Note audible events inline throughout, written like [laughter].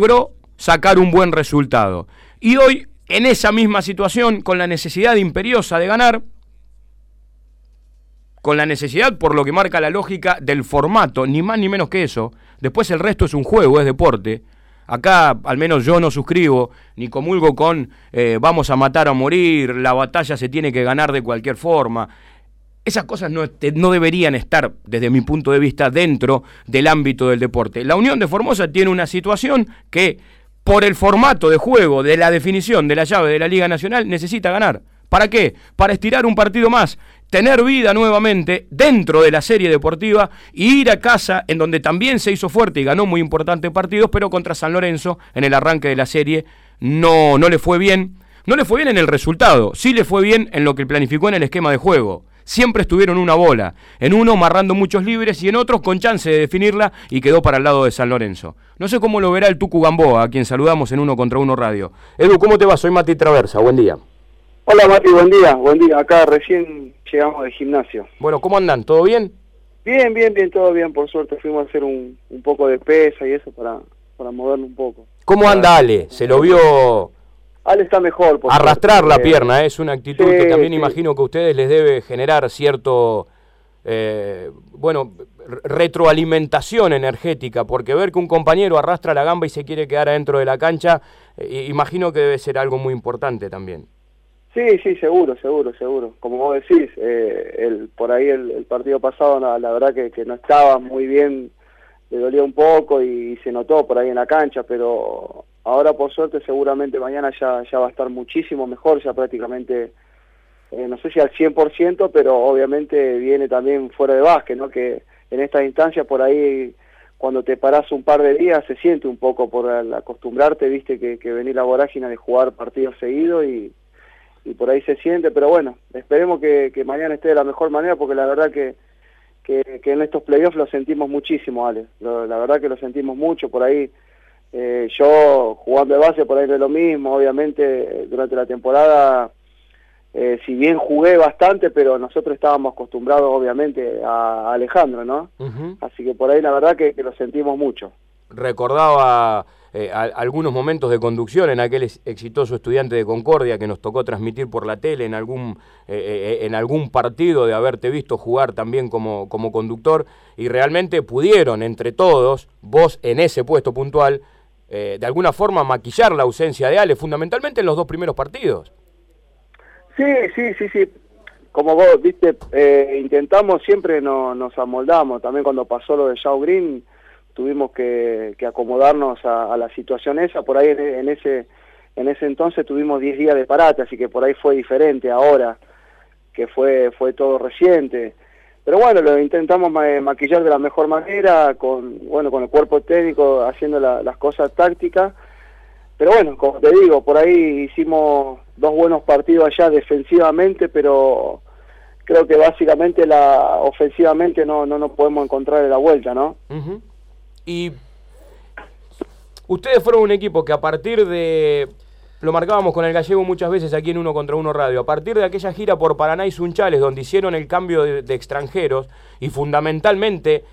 logró sacar un buen resultado. Y hoy, en esa misma situación, con la necesidad imperiosa de ganar, con la necesidad, por lo que marca la lógica del formato, ni más ni menos que eso, después el resto es un juego, es deporte. Acá, al menos yo no suscribo ni comulgo con eh, vamos a matar a morir, la batalla se tiene que ganar de cualquier forma. Esas cosas no, no, deberían estar, desde mi punto de vista, dentro del ámbito del deporte. La Unión de Formosa tiene una situación que, por el formato de juego, de la definición de la llave de la Liga Nacional, necesita ganar. ¿Para qué? Para estirar un partido más, tener vida nuevamente dentro de la serie deportiva y ir a casa en donde también se hizo fuerte y ganó muy importantes partidos, pero contra San Lorenzo en el arranque de la serie no, no le fue bien. No le fue bien en el resultado, sí le fue bien en lo que planificó en el esquema de juego siempre estuvieron una bola, en uno marrando muchos libres y en otros con chance de definirla y quedó para el lado de San Lorenzo. No sé cómo lo verá el Tucu Gamboa, a quien saludamos en Uno contra Uno Radio. Edu, ¿cómo te va? Soy Mati Traversa, buen día. Hola Mati, buen día, buen día. Acá recién llegamos del gimnasio. Bueno, ¿cómo andan? ¿Todo bien? Bien, bien, bien, todo bien, por suerte. Fuimos a hacer un, un poco de pesa y eso para, para moverlo un poco. ¿Cómo anda Ale? ¿Se lo vio Ale está mejor. Arrastrar la pierna ¿eh? es una actitud que también imagino que a ustedes les debe generar cierto, eh, bueno, retroalimentación energética, porque ver que un compañero arrastra la gamba y se quiere quedar adentro de la cancha, eh, imagino que debe ser algo muy importante también. Sí, sí, seguro, seguro, seguro. Como vos decís, el, por ahí el, partido pasado, la, verdad que, que, no estaba muy bien, le dolía un poco y se notó por ahí en la cancha, pero Ahora, por suerte, seguramente mañana ya, ya va a estar muchísimo mejor, ya prácticamente, eh, no sé si al 100%, pero obviamente viene también fuera de básquet, ¿no? Que en estas instancias por ahí, cuando te paras un par de días, se siente un poco por acostumbrarte, viste, que, que venir la vorágine de jugar partidos seguidos y, por ahí se siente, pero bueno, esperemos que, mañana esté de la mejor manera, porque la verdad que, que, que en estos playoffs lo sentimos muchísimo, Ale. la verdad que lo sentimos mucho, por ahí eh, yo jugando de base por ahí es lo mismo, obviamente durante la temporada, eh, si bien jugué bastante, pero nosotros estábamos acostumbrados obviamente a, Alejandro, ¿no? Así que por ahí la verdad que, lo sentimos mucho. Recordaba eh, algunos momentos de conducción en aquel exitoso estudiante de Concordia que nos tocó transmitir por la tele en algún, en algún partido de haberte visto jugar también como, como conductor y realmente pudieron entre todos, vos en ese puesto puntual, eh, de alguna forma maquillar la ausencia de Ale, fundamentalmente en los dos primeros partidos. Sí, sí, sí, sí. Como vos, viste, eh, intentamos, siempre nos amoldamos. También cuando pasó lo de Shaw Green, tuvimos que, acomodarnos a, la situación esa. Por ahí en, ese en ese entonces tuvimos 10 días de parate, así que por ahí fue diferente ahora, que fue, fue todo reciente. Pero bueno, lo intentamos maquillar de la mejor manera, con, bueno, con el cuerpo técnico, haciendo las cosas tácticas. Pero bueno, como te digo, por ahí hicimos dos buenos partidos allá defensivamente, pero creo que básicamente la ofensivamente no, no nos podemos encontrar en la vuelta, ¿no? Y ustedes fueron un equipo que a partir de lo marcábamos con el gallego muchas veces aquí en Uno contra Uno Radio. A partir de aquella gira por Paraná y Sunchales, donde hicieron el cambio de, extranjeros y fundamentalmente,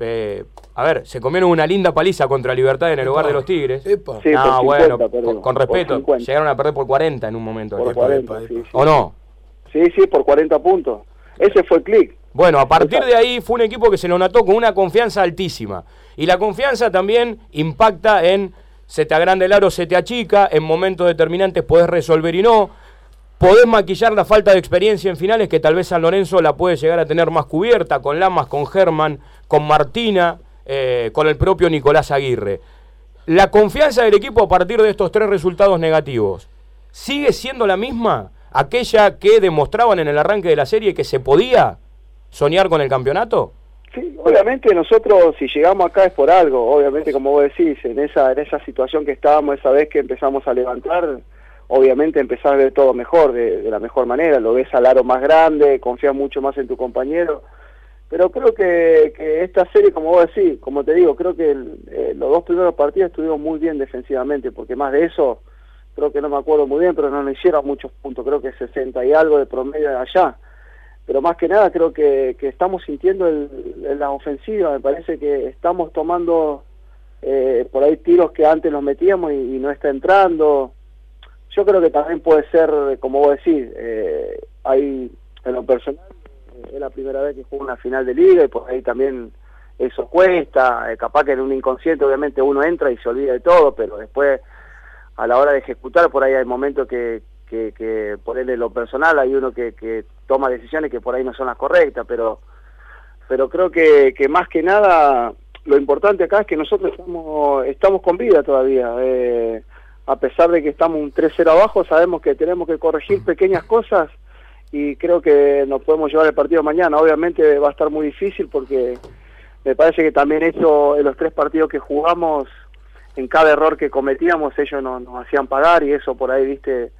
eh, a ver, se comieron una linda paliza contra Libertad en el hogar de los Tigres. Sí, ah, bueno, con, respeto, llegaron a perder por 40 en un momento. Por 40, ¿O no? Sí, sí, por 40 puntos. Ese fue el clic. Bueno, a partir de ahí fue un equipo que se lo notó con una confianza altísima. Y la confianza también impacta en se te agranda el aro, se te achica, en momentos determinantes podés resolver y no. Podés maquillar la falta de experiencia en finales, que tal vez San Lorenzo la puede llegar a tener más cubierta, con Lamas, con Germán, con Martina, eh, con el propio Nicolás Aguirre. La confianza del equipo a partir de estos tres resultados negativos, ¿sigue siendo la misma? Aquella que demostraban en el arranque de la serie que se podía soñar con el campeonato? Sí, obviamente nosotros si llegamos acá es por algo, obviamente como vos decís, en esa, en esa situación que estábamos esa vez que empezamos a levantar, obviamente empezás a ver todo mejor, de, la mejor manera, lo ves al aro más grande, confías mucho más en tu compañero, pero creo que, que esta serie, como vos decís, como te digo, creo que eh, los dos primeros partidos estuvimos muy bien defensivamente, porque más de eso, creo que no me acuerdo muy bien, pero no nos hicieron muchos puntos, creo que 60 y algo de promedio allá pero más que nada creo que, que estamos sintiendo el, la ofensiva, me parece que estamos tomando eh, por ahí tiros que antes nos metíamos y, no está entrando. Yo creo que también puede ser, como vos decís, eh, hay en lo personal, es la primera vez que juego una final de liga y por ahí también eso cuesta, capaz que en un inconsciente obviamente uno entra y se olvida de todo, pero después a la hora de ejecutar por ahí hay momentos que, que, que en lo personal hay uno que, que toma decisiones que por ahí no son las correctas, pero pero creo que, más que nada lo importante acá es que nosotros estamos, estamos con vida todavía. Eh, a pesar de que estamos un 3-0 abajo, sabemos que tenemos que corregir pequeñas cosas y creo que nos podemos llevar el partido mañana. Obviamente va a estar muy difícil porque me parece que también eso en los tres partidos que jugamos, en cada error que cometíamos, ellos nos, nos hacían pagar y eso por ahí, viste,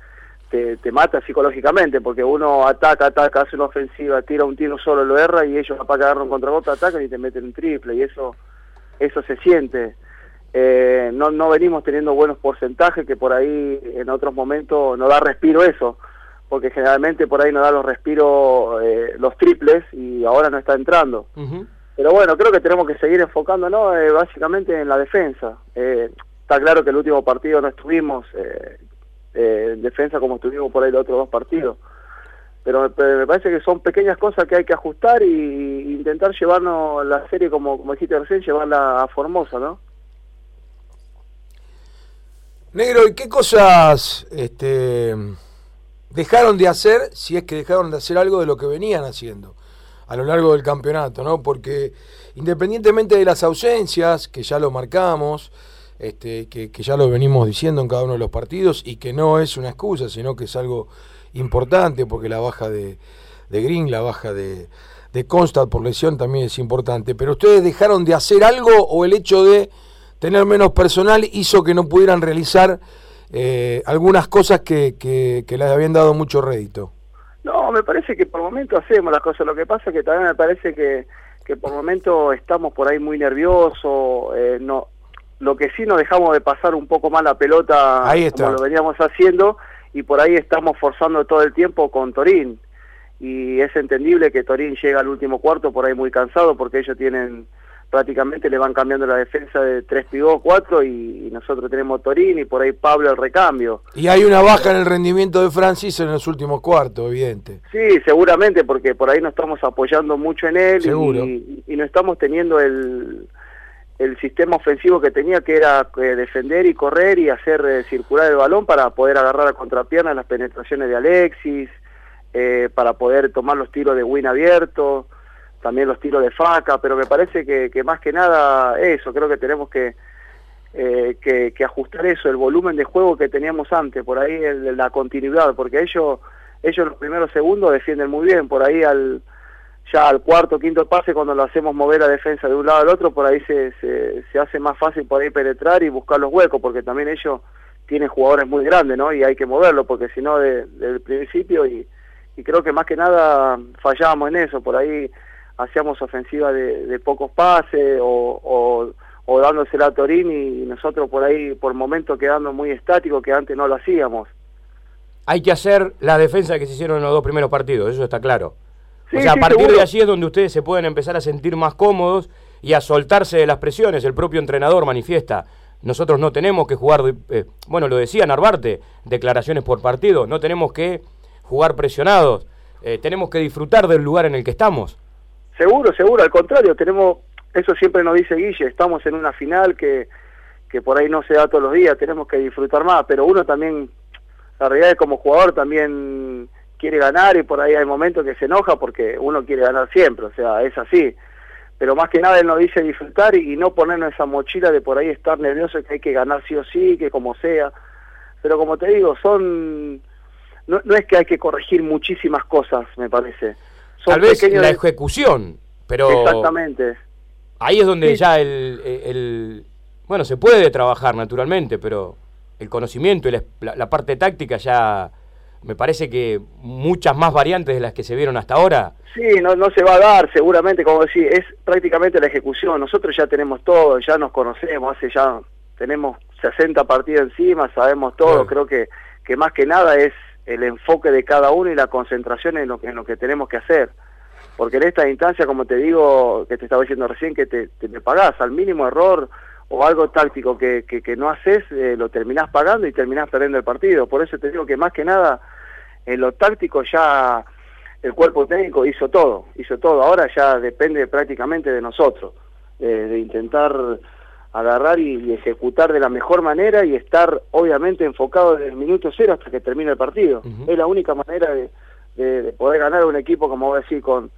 te, te, mata psicológicamente, porque uno ataca, ataca, hace una ofensiva, tira un tiro solo, lo erra y ellos capaz que agarran un contragolpe, atacan y te meten un triple y eso eso se siente. Eh, no, no venimos teniendo buenos porcentajes que por ahí en otros momentos nos da respiro eso, porque generalmente por ahí nos da los respiros eh, los triples y ahora no está entrando. Pero bueno, creo que tenemos que seguir enfocándonos eh, básicamente en la defensa. está claro que el último partido no estuvimos en defensa como estuvimos por ahí los otros dos partidos pero me, parece que son pequeñas cosas que hay que ajustar y, intentar llevarnos la serie, como, como dijiste recién, llevarla a Formosa, ¿no? Negro, ¿y qué cosas este, dejaron de hacer, si es que dejaron de hacer algo de lo que venían haciendo a lo largo del campeonato, ¿no? Porque independientemente de las ausencias, que ya lo marcamos, este, que, que ya lo venimos diciendo en cada uno de los partidos, y que no es una excusa, sino que es algo importante, porque la baja de, Green, la baja de, de Constad por lesión también es importante. Pero ustedes dejaron de hacer algo o el hecho de tener menos personal hizo que no pudieran realizar eh, algunas cosas que, que, les habían dado mucho rédito. No, me parece que por momento hacemos las cosas. Lo que pasa es que también me parece que, que por momento estamos por ahí muy nerviosos. Eh, no, lo que sí nos dejamos de pasar un poco más la pelota ahí está. como lo veníamos haciendo y por ahí estamos forzando todo el tiempo con Torín. Y es entendible que Torín llega al último cuarto por ahí muy cansado porque ellos tienen prácticamente le van cambiando la defensa de tres pibos, cuatro y, nosotros tenemos Torín y por ahí Pablo el recambio. Y hay una baja en el rendimiento de Francis en los últimos cuartos, evidente. Sí, seguramente porque por ahí no estamos apoyando mucho en él Y, y no estamos teniendo el, el sistema ofensivo que tenía, que era eh, defender y correr y hacer eh, circular el balón para poder agarrar a contrapierna las penetraciones de Alexis, eh, para poder tomar los tiros de win abierto, también los tiros de faca, pero me parece que, que más que nada eso, creo que tenemos que, que, que, ajustar eso, el volumen de juego que teníamos antes, por ahí el, la continuidad, porque ellos, ellos los primeros segundos defienden muy bien, por ahí al ya al cuarto, quinto pase, cuando lo hacemos mover la defensa de un lado al otro, por ahí se, se, hace más fácil por ahí penetrar y buscar los huecos, porque también ellos tienen jugadores muy grandes, ¿no? Y hay que moverlo, porque si no, desde el principio, y, y creo que más que nada fallábamos en eso, por ahí hacíamos ofensiva de, pocos pases o, o, o dándosela a Torín y nosotros por ahí, por momentos quedando muy estáticos, que antes no lo hacíamos. Hay que hacer la defensa que se hicieron en los dos primeros partidos, eso está claro o sea, a partir de allí es donde ustedes se pueden empezar a sentir más cómodos y a soltarse de las presiones. El propio entrenador manifiesta, nosotros no tenemos que jugar, eh, bueno, lo decía Narvarte, declaraciones por partido, no tenemos que jugar presionados, eh, tenemos que disfrutar del lugar en el que estamos. Seguro, seguro, al contrario, tenemos, eso siempre nos dice Guille, estamos en una final que, que por ahí no se da todos los días, tenemos que disfrutar más, pero uno también, la realidad es como jugador también quiere ganar y por ahí hay momentos que se enoja porque uno quiere ganar siempre, o sea, es así. Pero más que nada él nos dice disfrutar y, no ponernos esa mochila de por ahí estar nervioso que hay que ganar sí o sí, que como sea. Pero como te digo, son... No, no es que hay que corregir muchísimas cosas, me parece. Tal vez la ejecución, pero... Exactamente. Ahí es donde ya el, el, Bueno, se puede trabajar naturalmente, pero el conocimiento y la, la parte táctica ya me parece que muchas más variantes de las que se vieron hasta ahora. Sí, no, no se va a dar seguramente, como decir, es prácticamente la ejecución. Nosotros ya tenemos todo, ya nos conocemos, hace ya tenemos 60 partidos encima, sabemos todo, creo que, que más que nada es el enfoque de cada uno y la concentración en lo, en lo que tenemos que hacer. Porque en esta instancia, como te digo, que te estaba diciendo recién, que te, te, pagás al mínimo error o algo táctico que, que, no haces, eh, lo terminás pagando y terminás perdiendo el partido. Por eso te digo que más que nada, en lo táctico ya el cuerpo técnico hizo todo, hizo todo. Ahora ya depende prácticamente de nosotros, de intentar agarrar y, ejecutar de la mejor manera y estar obviamente enfocado desde el minuto cero hasta que termine el partido. Es la única manera de, de, poder ganar un equipo, como voy a decir, con,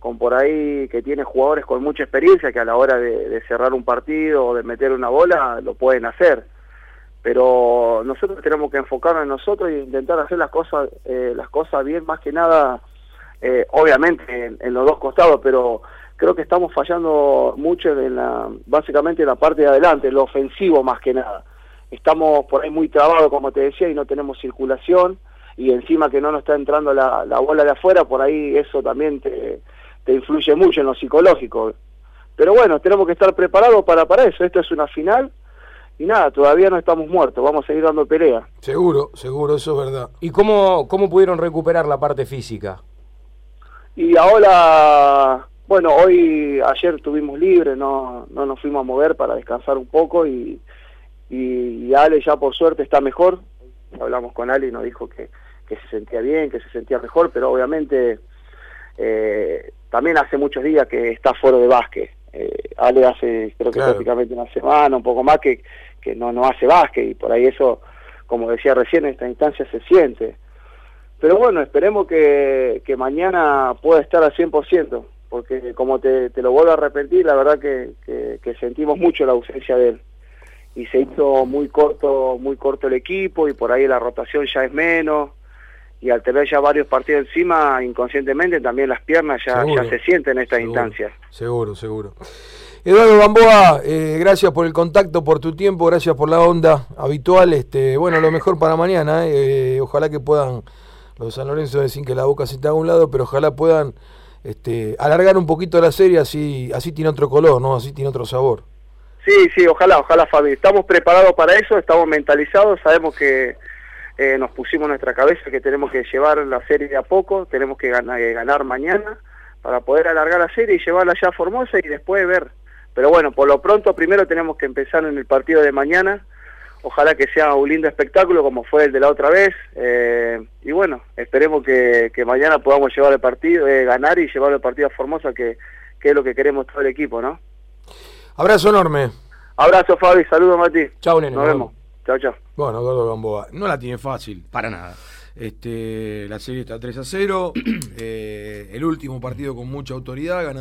con por ahí que tiene jugadores con mucha experiencia que a la hora de, cerrar un partido o de meter una bola lo pueden hacer. Pero nosotros tenemos que enfocarnos en nosotros e intentar hacer las cosas, eh, las cosas bien, más que nada, eh, obviamente en, los dos costados, pero creo que estamos fallando mucho en la, básicamente en la parte de adelante, lo ofensivo más que nada. Estamos por ahí muy trabados, como te decía, y no tenemos circulación, y encima que no nos está entrando la, la bola de afuera, por ahí eso también te, te influye mucho en lo psicológico. Pero bueno, tenemos que estar preparados para, para eso. Esto es una final y nada, todavía no estamos muertos, vamos a seguir dando pelea. Seguro, seguro, eso es verdad. ¿Y cómo, cómo pudieron recuperar la parte física? Y ahora, bueno, hoy, ayer tuvimos libre, no, no nos fuimos a mover para descansar un poco y, y, Ale ya por suerte está mejor. Hablamos con Ale y nos dijo que, que se sentía bien, que se sentía mejor, pero obviamente eh, también hace muchos días que está fuera de básquet. Eh, Ale hace creo que prácticamente una semana, un poco más que, que no, no hace básquet y por ahí eso, como decía recién, en esta instancia se siente. Pero bueno, esperemos que, que mañana pueda estar al 100%, porque como te, te lo vuelvo a repetir, la verdad que, que, sentimos mucho la ausencia de él. Y se hizo muy corto, muy corto el equipo y por ahí la rotación ya es menos y al tener ya varios partidos encima, inconscientemente también las piernas ya, ya se sienten en estas instancias. Seguro, seguro. Eduardo Gamboa, eh, gracias por el contacto, por tu tiempo, gracias por la onda habitual. Este, bueno, lo mejor para mañana. Eh, ojalá que puedan, los San Lorenzo decir que la boca se está a un lado, pero ojalá puedan este, alargar un poquito la serie, así, así tiene otro color, ¿no? Así tiene otro sabor. Sí, sí, ojalá, ojalá, Fabi. Estamos preparados para eso, estamos mentalizados, sabemos que eh, nos pusimos en nuestra cabeza que tenemos que llevar la serie de a poco, tenemos que ganar, eh, ganar mañana para poder alargar la serie y llevarla ya a Formosa y después ver. Pero bueno, por lo pronto primero tenemos que empezar en el partido de mañana. Ojalá que sea un lindo espectáculo como fue el de la otra vez. Eh, y bueno, esperemos que, mañana podamos llevar el partido, ganar y llevar el partido a Formosa, que, que es lo que queremos todo el equipo, ¿no? Abrazo enorme. Abrazo, Fabi. Saludos, Mati. Chao, nene. Nos vemos. Chao, chao. Bueno, Gordo Gamboa, no la tiene fácil, para nada. Este, la serie está 3 a 0. [clears throat] Eh, el último partido con mucha autoridad, ganado